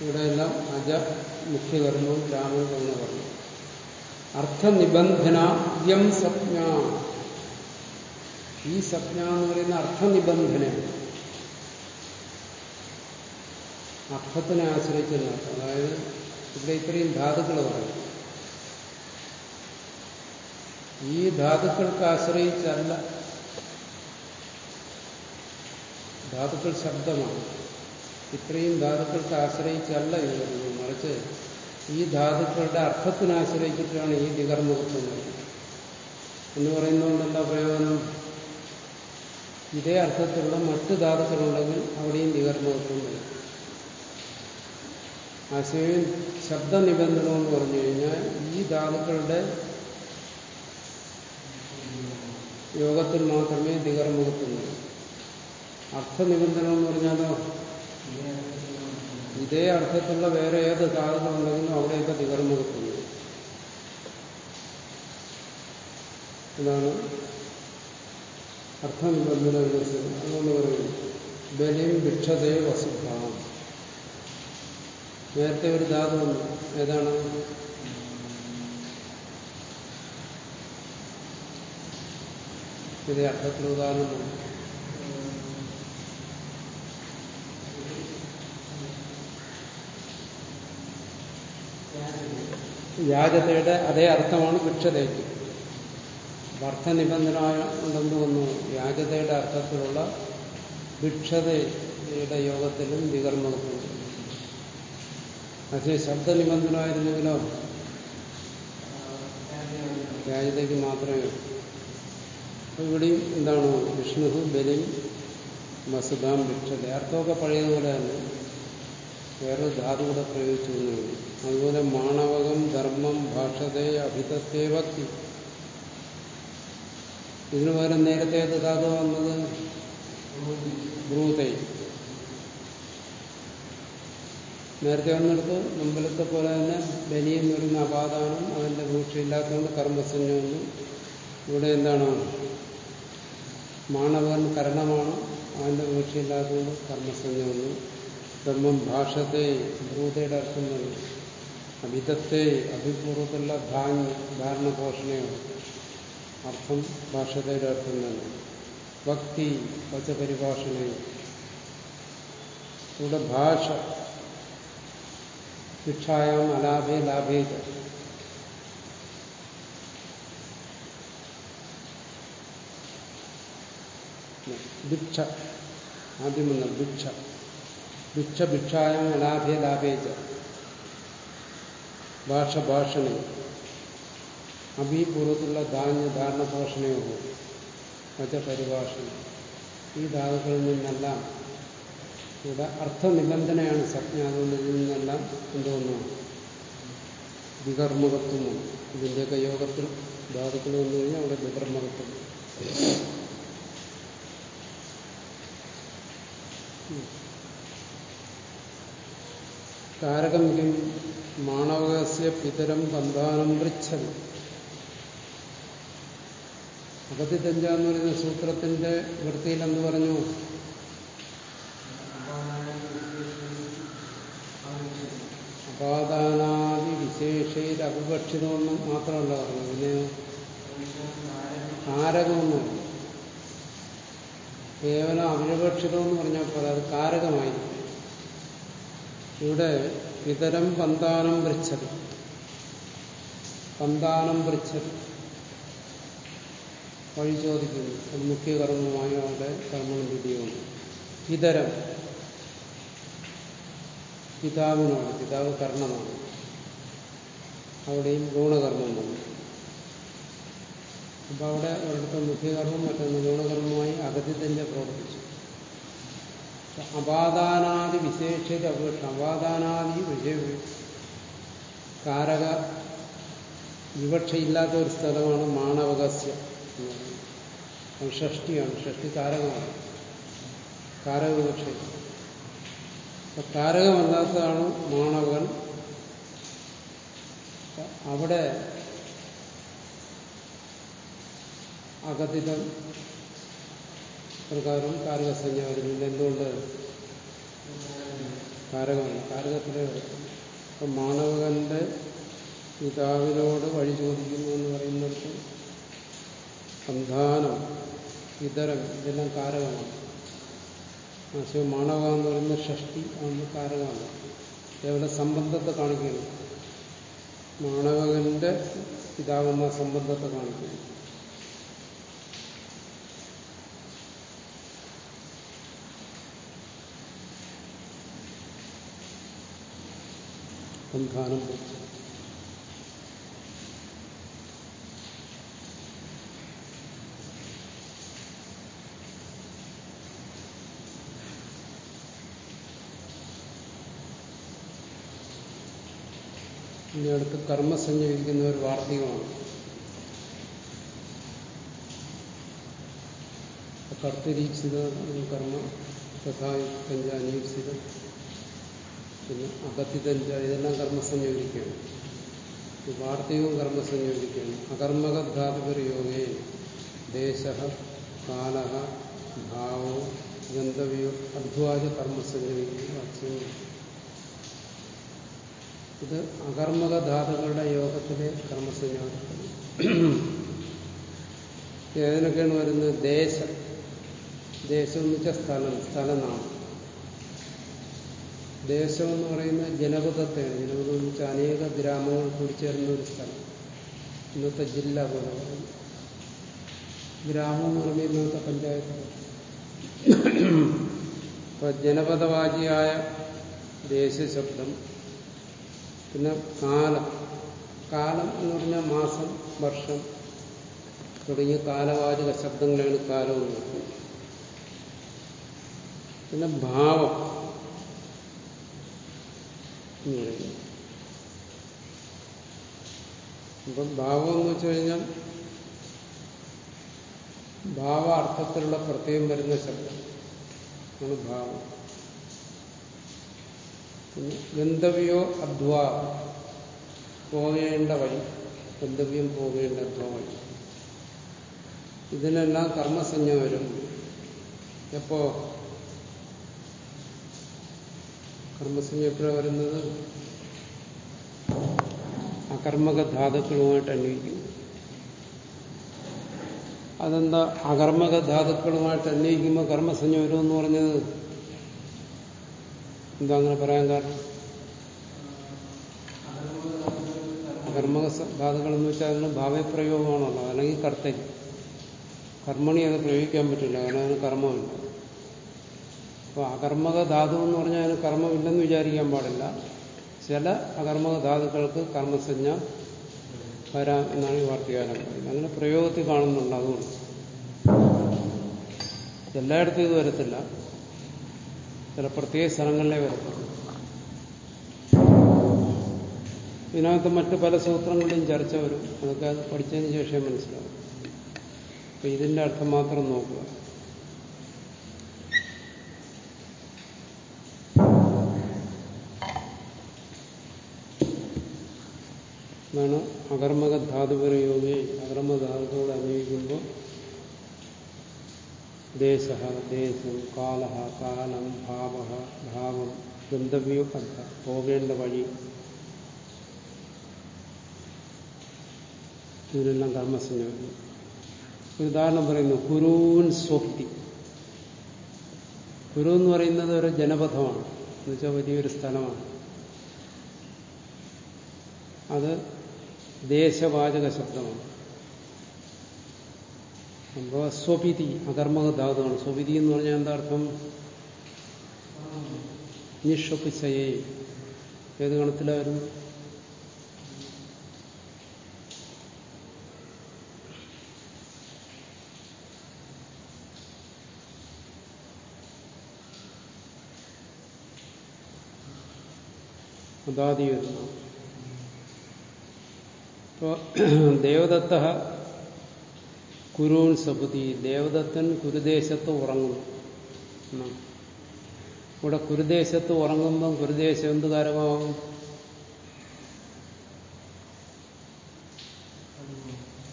ഇവിടെയെല്ലാം അജ മുഖ്യകർമ്മവും ഗ്രാമവും ഗൗണകർമ്മം അർത്ഥ നിബന്ധന യം സ്വപ്ന ഈ സ്വപ്ന എന്ന് പറയുന്ന അർത്ഥ നിബന്ധന അർത്ഥത്തിനെ ആശ്രയിച്ചുള്ള അതായത് ഇവിടെ ഇത്രയും ധാതുക്കൾ പറയും ഈ ധാതുക്കൾക്ക് ആശ്രയിച്ചല്ല ധാതുക്കൾ ശബ്ദമാണ് ഇത്രയും ധാതുക്കൾക്ക് ആശ്രയിച്ചല്ല ഇത് മറിച്ച് ഈ ധാതുക്കളുടെ അർത്ഥത്തിനെ ആശ്രയിച്ചിട്ടാണ് ഈ വികർമ്മത്വം വരുന്നത്. എന്ന് പറയുന്നതുകൊണ്ട് എന്താ പ്രയോജനം? ഇതേ അർത്ഥത്തിലുള്ള മറ്റ് ധാതുക്കളുണ്ടെങ്കിൽ അവിടെയും വികർമ്മത്വം വരും. ആശയം ശബ്ദ നിബന്ധനം എന്ന് പറഞ്ഞു കഴിഞ്ഞാൽ ഈ ധാതുക്കളുടെ യോഗത്തിൽ മാത്രമേ വികർമ്മത്വം അർത്ഥ നിബന്ധനം എന്ന് പറഞ്ഞാലോ? ഇതേ അർത്ഥത്തിലുള്ള വേറെ ഏത് ധാതുക്കളുണ്ടെങ്കിലും അവിടെയൊക്കെ വികർമ്മത്വം വരും ഇതാണ് അർത്ഥനിബന്ധന വികസനം. അതുകൊണ്ട് പറയുന്നു ബലിം ഭിക്ഷതേ വസുഭാവം നേരത്തെ ഒരു ധാതുണ്ട് ഏതാണ്? ഇതേ അർത്ഥത്തിൽ ഉദാഹരണം. പറഞ്ഞു യാജതയുടെ അതേ അർത്ഥമാണ് ഭിക്ഷതയ്ക്ക്. അർത്ഥനിബന്ധനായ ഉണ്ടെന്ന് വന്നു വ്യാജതയുടെ അർത്ഥത്തിലുള്ള ഭിക്ഷതയുടെ യോഗത്തിലും വികർമ്മത്തുണ്ട് പക്ഷേ ശബ്ദനിബന്ധനമായിരുന്നെങ്കിലോ? വ്യാജതയ്ക്ക് മാത്രമേ. ഇവിടെയും എന്താണ്? വിഷ്ണു ബലിം വസുധാം ഭിക്ഷത. അർത്ഥമൊക്കെ പഴയതുപോലെ തന്നെ. വേറൊരു ധാതു കൂടെ പ്രയോഗിച്ചു എന്നുള്ളൂ അതുപോലെ മാണവകം ധർമ്മം ഭാഷതേ അഭിതത്തെ ഭക്തി. ഇതിനു പകരം നേരത്തെ ധാതു വന്നത്? ബ്രൂതൈ നേരത്തെ വന്നെടുത്ത്. മുമ്പിലത്തെ പോലെ തന്നെ ബലിയിൽ വരുന്ന അപാദാനം അവന്റെ ഭൂക്ഷയില്ലാത്തതുകൊണ്ട് കർമ്മസഞ്ജമെന്ന് ഇവിടെ എന്താണ്? മാണവൻ കരണമാണ് അവന്റെ ഭൂക്ഷയില്ലാത്തതുകൊണ്ട് കർമ്മസഞ്ജ വന്നു ബ്രഹ്മം ഭാഷത്തെ ഭൂതയുടെ അർത്ഥം വന്നു അഭിതത്തെ അഭിപൂർവത്തിലുള്ള ധാന്യ ധാരണ പോഷണയാണ് അർത്ഥം ഭാഷതയുടെ അർത്ഥം തന്നെ ഭക്തി പച്ചപരിഭാഷണയും ഇവിടെ ഭാഷ ശിക്ഷായാം അലാഭേ ലാഭേ ഭിക്ഷ ആദ്യം വന്ന ഭിക്ഷ ഭിക്ഷ ഭിക്ഷായം അലാഭേ ലാഭേജ ഭാഷ ഭാഷണി. അഭിപൂർവത്തിലുള്ള ധാന്യ ധാരണ പോഷണയോഗം മറ്റ പരിഭാഷണം ഈ ധാതുക്കളിൽ നിന്നെല്ലാം ഇവിടെ അർത്ഥനിബന്ധനയാണ് സജ്ഞ അതുകൊണ്ട് ഇതിൽ നിന്നെല്ലാം എന്തോന്നു വികർമ്മകത്വം. ഇതിന്റെയൊക്കെ യോഗത്തിൽ ധാതുക്കൾ വന്നു കഴിഞ്ഞാൽ അവിടെ വികർമ്മകത്വം. കാരകം കിം മാണവകസ്യ പിതരം ബന്ധാനം പൃച്ഛതി. അപതിതഞ്ച എന്ന് പറയുന്ന സൂത്രത്തിന്റെ വൃത്തിയിൽ എന്ന് പറഞ്ഞു? അപാദാനാദി വിശേഷയിൽ അപകക്ഷിതമെന്ന് മാത്രമല്ല പറഞ്ഞു പിന്നെ കാരകമെന്ന് കേവലം അവിവക്ഷിതമെന്ന് പറഞ്ഞാൽ പോലെ അത് കാരകമായിരിക്കും. ഇവിടെ ഇതരം പന്താനം പൃച്ഛതി പന്താനം പൃച്ഛതി വഴി ചോദിക്കുന്നു. അത് മുഖ്യ കർമ്മമായി അവിടെ കർമ്മം വിധിയുണ്ട്. ഇതരം പിതാവിനോട് പിതാവ് കർണമാണ് അവിടെയും ഗുണകർമ്മം വന്നു അപ്പൊ അവിടെ ഒരിടത്ത് മുഖ്യകർമ്മം മറ്റൊന്ന് ഗുണകർമ്മമായി അഗതിതന്റെ പ്രവർത്തിച്ചു. അപാദാനാദി വിശേഷിത അപേക്ഷ അപാദാനാദി വിഷയ കാരക. വിവക്ഷയില്ലാത്ത ഒരു സ്ഥലമാണ് മാണവകസ്യ എന്ന് പറയുന്നത്. അത് ഷഷ്ടിയാണ് ഷഷ്ടി കാരകമാണ്. കാരകവിവക്ഷ അപ്പൊ കാരകമല്ലാത്തതാണ് മാണവകൻ അവിടെ അകതിതം പ്രകാരം കാരകസഞ്ജ വരുന്നില്ല എന്തുകൊണ്ട്? കാരകമാണ്. കാരകത്തിലെ ഇപ്പം മാണവകന്റെ പിതാവിനോട് വഴി ചോദിക്കുന്നു എന്ന് പറയുന്നിടത്ത് സന്ധാനം ഇതരം ഇതെല്ലാം കാരകമാണ്. പക്ഷേ മാണവ എന്ന് പറയുന്ന ഷഷ്ടി അന്ന് കാരകമാണ്. കേവല സംബന്ധത്തെ കാണിക്കുന്നു. മാണവകന്റെ പിതാവെന്ന സംബന്ധത്തെ കാണിക്കുന്നു. ബന്ധാനം പോച്ചു ഇനി അടുത്ത് കർമ്മസഞ്ജ ഒരു വാർത്തകമാണ് കർത്തരീക്ഷിത കർമ്മ തഥാ അനീക്ഷിത പിന്നെ അകത്തിതഞ്ച ഇതെല്ലാം കർമ്മസംയോജിക്കുകയാണ്. ഈ കർമ്മസംയോജിക്കുകയാണ്. കർമ്മസഞ്ജോദിക്കുകയാണ് അകർമ്മകധാതുപരയോഗേ ദേശ കാല ഭാവോ ഗന്ധവ്യോ അധ്വാജ കർമ്മസഞ്ജോദിക്കുന്നു ഇത് അകർമ്മക ധാതുക്കളുടെ യോഗത്തിലെ കർമ്മസഞ്ജോദിക്കുന്നു ഏതിനൊക്കെയാണ് വരുന്നത്? ദേശം. ദേശം എന്ന് വെച്ചാൽ സ്ഥലം സ്ഥലനാമം. ദേശം എന്ന് പറയുന്ന ജനപദത്തെയാണ്. ജനപദം എന്ന് വെച്ചാൽ അനേക ഗ്രാമങ്ങൾ കൂടിച്ചേർന്ന ഒരു സ്ഥലം. ഇന്നത്തെ ജില്ല പോലെ. പറയുന്നു ഗ്രാമം എന്ന് പറയുമ്പോൾ ഇന്നത്തെ പഞ്ചായത്ത്. അപ്പൊ ജനപദവാചിയായ ദേശശബ്ദം പിന്നെ കാലം. കാലം എന്ന് പറഞ്ഞാൽ മാസം വർഷം തുടങ്ങിയ കാലവാചക ശബ്ദങ്ങളാണ് കാലം എന്ന് പറയുന്നത് പിന്നെ ഭാവം. എന്ന് പറയുന്നത് അപ്പം ഭാവം എന്ന് വെച്ച് കഴിഞ്ഞാൽ ഭാവ അർത്ഥത്തിലുള്ള പ്രത്യേകം വരുന്ന ശബ്ദം. ആണ് ഭാവം. ഗന്ധവ്യോ അധ്വാ പോകേണ്ട വഴി ഗന്ധവ്യം പോകേണ്ട അധ്വാ വഴി. ഇതിനെല്ലാം കർമ്മസഞ്ജ വരും. എപ്പോ? കർമ്മസഞ്ജ എപ്പോഴാണ് വരുന്നത് അകർമ്മക ധാതുക്കളുമായിട്ട് അന്വയിക്കും. അതെന്താ അകർമ്മക ധാതുക്കളുമായിട്ട് അന്വയിക്കുമ്പോൾ കർമ്മസഞ്ജ വരുമെന്ന് പറഞ്ഞത്? എന്താ അങ്ങനെ പറയാൻ കാരണം? ധാതുക്കൾ എന്ന് വെച്ചാൽ അതിന് ഭാവപ്രയോഗമാണല്ലോ അല്ലെങ്കിൽ കർത്തരി കർമ്മണി അത് പ്രയോഗിക്കാൻ പറ്റില്ല. കാരണം അതിന് കർമ്മമില്ല. അപ്പോൾ അകർമ്മക ധാതു എന്ന് പറഞ്ഞാൽ അതിന് കർമ്മമില്ലെന്ന് വിചാരിക്കാൻ പാടില്ല. ചില അകർമ്മക ധാതുക്കൾക്ക് കർമ്മസഞ്ജ വരാം എന്നാണ് ഈ വാർത്തകാലം പറയുന്നത്. അങ്ങനെ പ്രയോഗത്തിൽ കാണുന്നുണ്ട് അതുകൊണ്ട്. എല്ലായിടത്തും ഇത് വരത്തില്ല. ചില പ്രത്യേക സ്ഥലങ്ങളിലേ വരത്തുള്ളൂ. ഇതിനകത്ത് മറ്റ് പല സൂത്രങ്ങളിലും ചർച്ച വരും. അതൊക്കെ അത് പഠിച്ചതിന് ശേഷം മനസ്സിലാവും. അപ്പൊ ഇതിന്റെ അർത്ഥം മാത്രം നോക്കുക. എന്നാണ് അകർമ്മക ധാതുപരയോഗി അകർമ്മ ധാതുക്കളോട് അന്വയിക്കുമ്പോൾ ദേശ ദേശം കാല കാലം ഭാവ ഭാവം ഗന്ധവ്യോ കണ്ട പോകേണ്ട വഴി. ഇതിനെല്ലാം കർമ്മസഞ്ജ ഒരു ഉദാഹരണം പറയുന്നു കുരൂൻ സ്വപ്തി. കുരു എന്ന് പറയുന്നത് ഒരു ജനപഥമാണ്. എന്നുവെച്ചാൽ വലിയൊരു സ്ഥലമാണ്. അത് ദേശവാചക ശബ്ദമാണ് അപ്പോൾ സ്വപിതി അകർമ്മക ധാതുവാണ് സ്വപിതി എന്ന് പറഞ്ഞാൽ എന്താ അർത്ഥം? നിഷപ്പിച്ചയേ ഏത് ഗണത്തിലായിരുന്നു? അതാദി വരുന്നു ഇപ്പോ (clears throat) ദേവദത്ത കുരുൺ സപുതി ദേവദത്തൻ കുരുദേശത്ത് ഉറങ്ങുന്നു. ഇവിടെ കുരുദേശത്ത് ഉറങ്ങുമ്പം കുരുദേശം എന്ത് കാരകമാവും?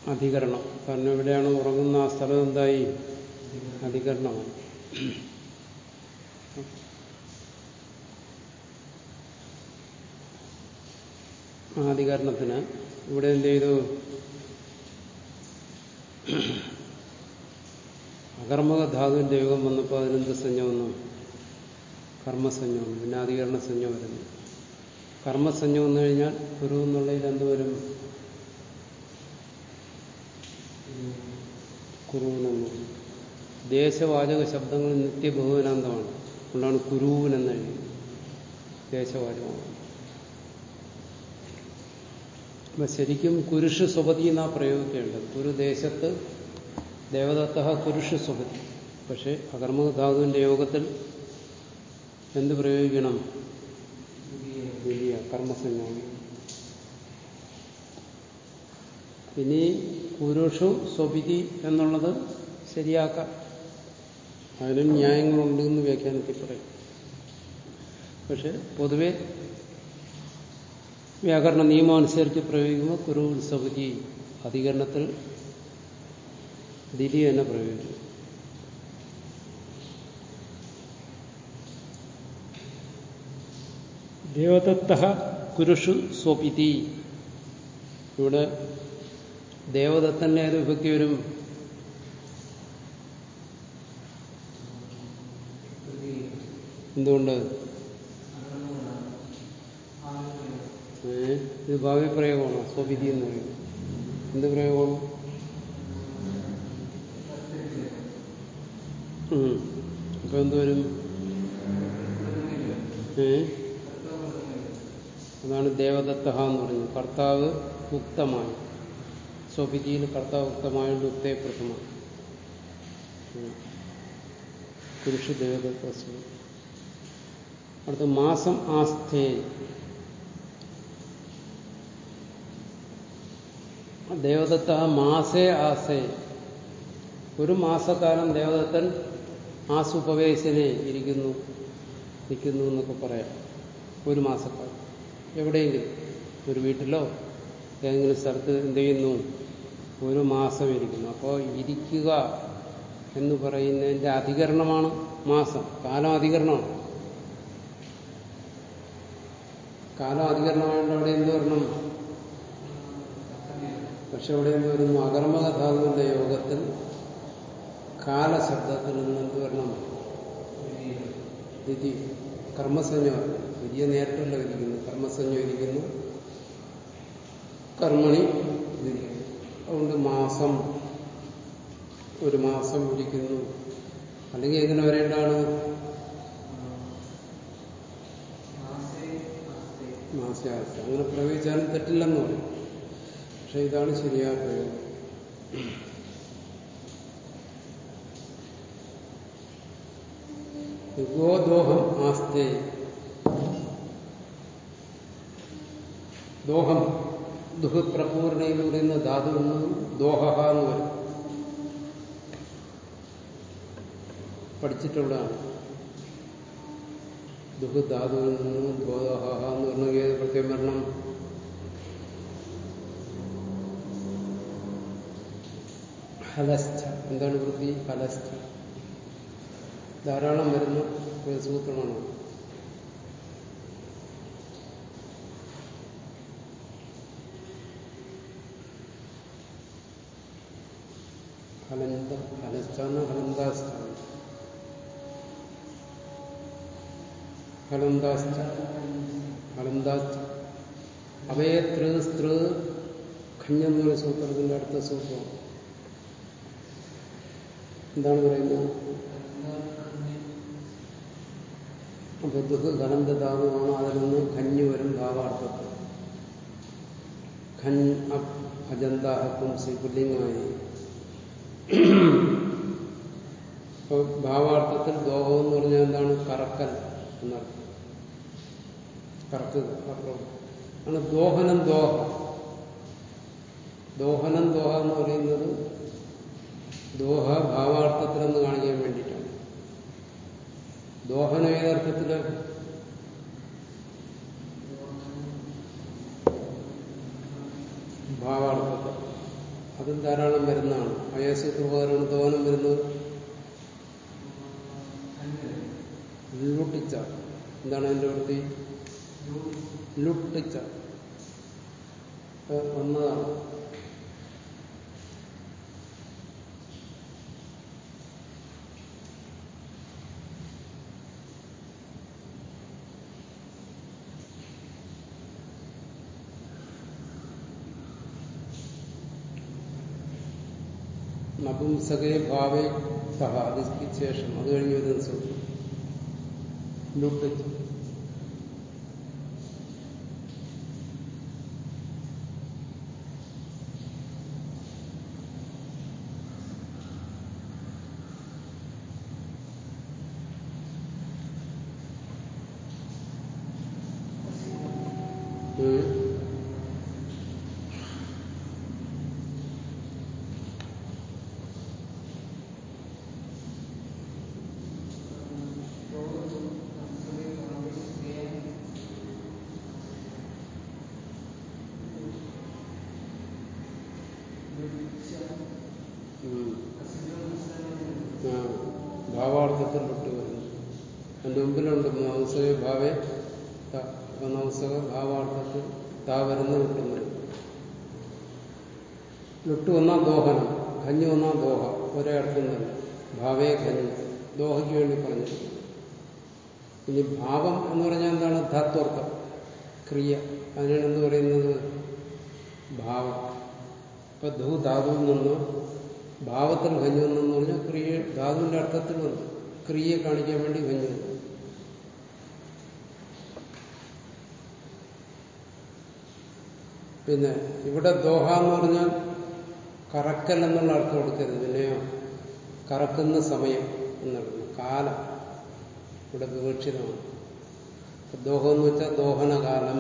അധികരണം. കാരണം എവിടെയാണ് ഉറങ്ങുന്ന ആ സ്ഥലം എന്തായി? അധികരണമാണ് ആധികരണത്തിന് ഇവിടെ എന്ത് ചെയ്തു? അകർമ്മക ധാതുവിന്റെ യോഗം വന്നപ്പോൾ അതിനെന്ത് സഞ്ജ വന്നു. കർമ്മസഞ്ജ വന്നു പിന്നെ അധികരണ സഞ്ജ വരുന്നു. കർമ്മസഞ്ജ വന്നു കഴിഞ്ഞാൽ ഗുരു എന്നുള്ളതിൽ എന്ത് വരും? കുറുവിനെന്ന് ദേശവാചക ശബ്ദങ്ങൾ നിത്യബഹുവിനാന്തമാണ്. അതുകൊണ്ടാണ് കുരുവിനെന്ന് എഴുതി ദേശവാചകമാണ്. ശരിക്കും കുരുഷ് സ്വപതി എന്നാ പ്രയോഗിക്കേണ്ടത്. ഒരു ദേശത്ത് ദേവദത്ത കുരുഷ് സ്വപതി പക്ഷെ അകർമ്മധാതുവിന്റെ യോഗത്തിൽ എന്ത് പ്രയോഗിക്കണം? വലിയ ഇനി കുരുഷു സ്വപിതി എന്നുള്ളത് ശരിയാക്കാം. അതിനും ന്യായങ്ങളുണ്ട് എന്ന് വ്യാഖ്യാനത്തിൽ പറയും. പക്ഷെ പൊതുവെ വ്യാകരണ നിയമം അനുസരിച്ച് പ്രയോഗിക്കുമ്പോൾ കുരു ഉത്സവജി അധികരണത്തിൽ ദിലി തന്നെ പ്രയോഗിക്കും. ദേവദത്ത കുരുഷു സ്വപിതി. ഇവിടെ ദേവദത്തന്റെ ഏത് വിഭക്തി വരും. എന്തുകൊണ്ട് ഏ ഇത് ഭാവി പ്രയോഗമാണ്? സ്വവിധി എന്ന് പറയുന്നത്. എന്ത് പ്രയോഗമാണ് അപ്പൊ എന്തുവരും ഏ? അതാണ് ദേവദത്ത എന്ന് പറയുന്നത്. കർത്താവ് ഉക്തമായി സ്വവിധിയിൽ കർത്താവ് ഉക്തമായതുകൊണ്ട് ഉക്തേ പ്രഥമാണ് പുരുഷ ദേവദത്ത അടുത്ത മാസം ആസ്ഥേ. ദേവദത്ത മാസേ ആസേ. ഒരു മാസക്കാലം ദേവദത്തൻ ആസുപവേശനെ ഇരിക്കുന്നു നിൽക്കുന്നു എന്നൊക്കെ പറയാം. ഒരു മാസക്കാലം. എവിടെയെങ്കിലും? ഒരു വീട്ടിലോ? ഏതെങ്കിലും സ്ഥലത്ത് എന്ത് ചെയ്യുന്നു? ഒരു മാസം ഇരിക്കുന്നു. അപ്പോൾ ഇരിക്കുക എന്ന് പറയുന്നതിന്റെ അധികരണമാണ് മാസം. കാലം അധികരണമാണ്. കാലം അധികരണമായിട്ട് അവിടെ എന്ത് വരണം? പക്ഷെ അവിടെ എന്ത് വരുന്നു അകർമ്മകഥാതുവിന്റെ യോഗത്തിൽ കാലശബ്ദത്തിൽ നിന്ന് എന്ത് വരണം? വിധി. കർമ്മസഞ്ജ വിധിയെ നേരിട്ടല്ല വിധിക്കുന്നു കർമ്മസഞ്ജ ഇരിക്കുന്നു കർമ്മണി അതുകൊണ്ട് മാസം. ഒരു മാസം ഇരിക്കുന്നു അല്ലെങ്കിൽ എങ്ങനെ വരേണ്ടതാണ്? മാസ്യാവസ്ഥ അങ്ങനെ പ്രയോഗിച്ചാലും തെറ്റില്ലെന്ന് പറയും. പക്ഷെ ഇതാണ് ശരിയായ പ്രയോഗം ഗോദോഹം ആസ്തേ. ദോഹം ദുഃഖപ്രപൂർണ എന്ന് പറയുന്ന ധാതു എന്നതും ദോഹ എന്ന് പറയും പഠിച്ചിട്ടുള്ളതാണ്. ദുഃഖധാതുവിൽ നിന്നും ദോഹ എന്ന് പറഞ്ഞ ഏത് പ്രത്യം വരണം ഹലസ്ഥ എന്താണ് വൃത്തി? ഹലസ്ഥ ധാരാളം വരുന്ന ഒരു സൂത്രമാണ്. ഹലന്ത ഹലസ്ഥാന ഹലന്താസ്ഥ ഹലന്താസ്ഥ ഹലന്താസ്ഥ അവയെ തൃ സ്ത്രീ ഖഞ്ഞെന്നൊരു സൂത്രത്തിന്റെ അടുത്ത സൂത്രം. എന്താണ് പറയുന്നത്? അപ്പൊ ദുഃഖ ഖനന്തതാവുമാണ് അതിൽ നിന്ന് ഖഞ്ഞു വരും ഭാവാർത്ഥത്തിൽ. ഖൻ അപ് അജന്താഹത്വം സി പുല്ലിംഗമായി അപ്പൊ ഭാവാർത്ഥത്തിൽ ദോഹം എന്ന് പറഞ്ഞാൽ എന്താണ്? കറക്കൽ എന്നർത്ഥം. കറക്കുക. ആണ് ദോഹനം ദോഹ. ദോഹനം ദോഹ എന്ന് പറയുന്നത് ദോഹ ഭാവാർത്ഥത്തിലെന്ന് കാണിക്കാൻ വേണ്ടിയിട്ടാണ്. ദോഹനം ഏതർത്ഥത്തിൽ ഭാവാർത്ഥത്തിൽ. അതും ധാരാളം വരുന്നതാണ്. അയസൂത്രപ്രകാരമാണ് ദോഹനം വരുന്നത്. ലുട്ടിച്ച. എന്താണ് അതിന്റെ വൃത്തി? ലുട്ടിച്ച. വന്നതാണ് നപുംസകേ ഭാവേ സഹ അതിശേഷം ശേഷം അത് കഴിഞ്ഞ് വരുന്ന സൂത്രം ലുട്ടിച്ച് ഭാവാർത്ഥത്തിൽ വിട്ടു വരുന്നു അതിന്റെ മുമ്പിലുണ്ട് നവസക ഭാവേ ത അപ്പൊ നവസക ഭാവാർത്ഥത്തിൽ താ വരുന്ന വിട്ടുന്നു വിട്ടു വന്നാൽ ദോഹനം ഖഞ്ഞു വന്നാൽ ദോഹ ഒരേ അർത്ഥം തന്നെ ഭാവേ ഖഞ്ഞു ദോഹയ്ക്ക് വേണ്ടി പറഞ്ഞു ഇനി ഭാവം എന്ന് പറഞ്ഞാൽ എന്താണ് ധാത്വർത്ഥം ക്രിയ അതിനാണ് എന്ത് പറയുന്നത് ഭാവം ഇപ്പൊ ധൂ ധാതുവിൽ നിന്ന് ഭാവത്തിൽ ഖഞ്ഞു എന്ന് പറഞ്ഞാൽ ക്രിയ ധാതുവിന്റെ അർത്ഥത്തിൽ വന്നു ക്രിയയെ കാണിക്കാൻ വേണ്ടി ഇവൻ വന്നു പിന്നെ ഇവിടെ ദോഹ എന്ന് പറഞ്ഞാൽ കറക്കൽ എന്നുള്ള അർത്ഥം കൊടുക്കരുത്. പിന്നെയോ കറക്കുന്ന സമയം എന്നുള്ളത് കാലം ഇവിടെ വിവക്ഷിതമാണ്. ദോഹം എന്ന് വെച്ചാൽ ദോഹനകാലം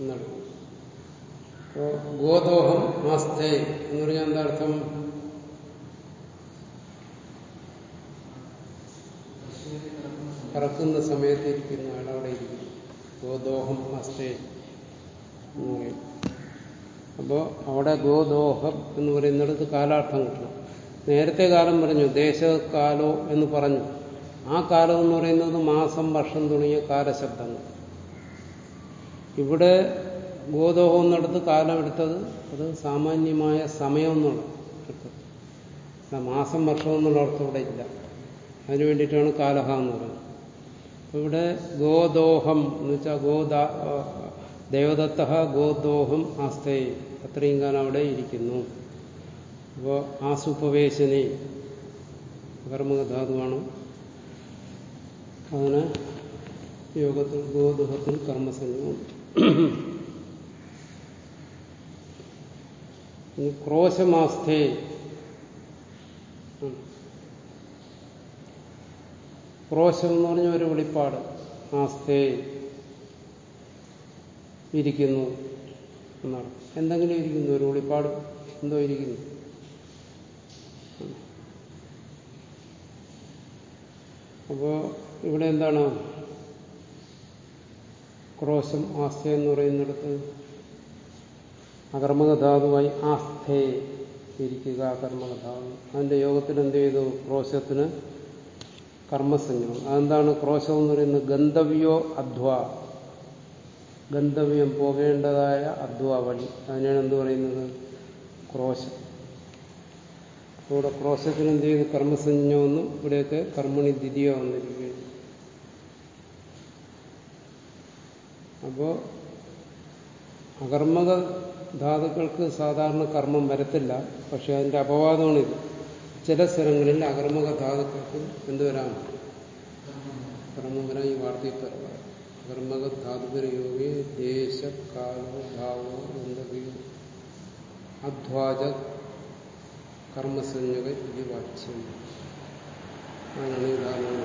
എന്നുള്ളത്. അപ്പോ ഗോദോഹം ആസ്ഥേ എന്ന് പറഞ്ഞാൽ എന്താ അർത്ഥം? കറക്കുന്ന സമയത്ത് ഇരിക്കുന്ന ആൾ അവിടെ ഇരിക്കുന്നു ഗോദോഹം അസ്തേ പറയും അപ്പോൾ അവിടെ ഗോദോഹം എന്ന് പറയുന്നിടത്ത് കാലാർത്ഥം കിട്ടണം. നേരത്തെ കാലം പറഞ്ഞു ദേശകാലോ എന്ന് പറഞ്ഞു. ആ കാലം എന്ന് പറയുന്നത് മാസം വർഷം തുടങ്ങിയ കാലശബ്ദങ്ങൾ. ഇവിടെ ഗോദോഹം എന്നിടത്ത് കാലം എടുത്തത് അത് സാമാന്യമായ സമയം എന്നുള്ള മാസം വർഷം എന്നുള്ള അർത്ഥം ഇവിടെ ഇല്ല. അതിനു വേണ്ടിയിട്ടാണ് കാലഹ എന്ന് പറയുന്നത്. അപ്പൊ ഇവിടെ ഗോദോഹം എന്ന് വെച്ചാൽ ഗോദാ ദേവദത്ത ഗോദോഹം ആസ്തേ. അത്രയും കാലം അവിടെ ഇരിക്കുന്നു. അപ്പോൾ ആസുപവേശനെ കർമ്മധാതുവാണ്. അതിന് യോഗത്തിൽ ഗോദുഹത്തിൽ കർമ്മസംഗം ക്രോശമാസ്ഥേ ക്രോശം എന്ന് പറഞ്ഞ ഒരു വെളിപ്പാട്. ആസ്തേ. ഇരിക്കുന്നു എന്നാണ്. എന്തെങ്കിലും ഇരിക്കുന്നു ഒരു വെളിപ്പാട് എന്തോ ഇരിക്കുന്നു. അപ്പോ ഇവിടെ എന്താണ്? ക്രോശം ആസ്തേ എന്ന് പറയുന്നിടത്ത് അകർമ്മകധാതുവായി ആസ്ഥേ ഇരിക്കുക അകർമ്മകധാതു. അതിന്റെ യോഗത്തിൽ എന്ത് ചെയ്തു? ക്രോശത്തിന് കർമ്മസഞ്ജം അതെന്താണ്? ക്രോശം എന്ന് പറയുന്നത് ഗന്ധവ്യോ അധ്വ. ഗന്ധവ്യം പോകേണ്ടതായ അധ്വ വഴി. അതിനാണ് എന്ത് പറയുന്നത്? ക്രോശം. ഇവിടെ ക്രോശത്തിന് എന്ത് ചെയ്യുന്നു? കർമ്മസഞ്ജമെന്നും ഇവിടെയൊക്കെ കർമ്മണി ദ്വിതീയ വന്നിരിക്കുകയാണ്. അപ്പോ അകർമ്മക ധാതുക്കൾക്ക് സാധാരണ കർമ്മം വരത്തില്ല. പക്ഷെ അതിന്റെ അപവാദമാണിത്. ചില സ്ഥലങ്ങളിൽ അകർമ്മക ധാതുക്കൾക്ക് എന്തുവരാം കർമ്മം വരാൻ ഈ വാർത്തയിൽ പറയാം അകർമ്മക ധാതുപരയോഗി ദേശ കാലോ ഭാവോ എന്തൊക്കെയോ അധ്വാജ കർമ്മസഞ്ജക ഇത് വാച്യം. അങ്ങനെ ഈ ഉദാഹരണം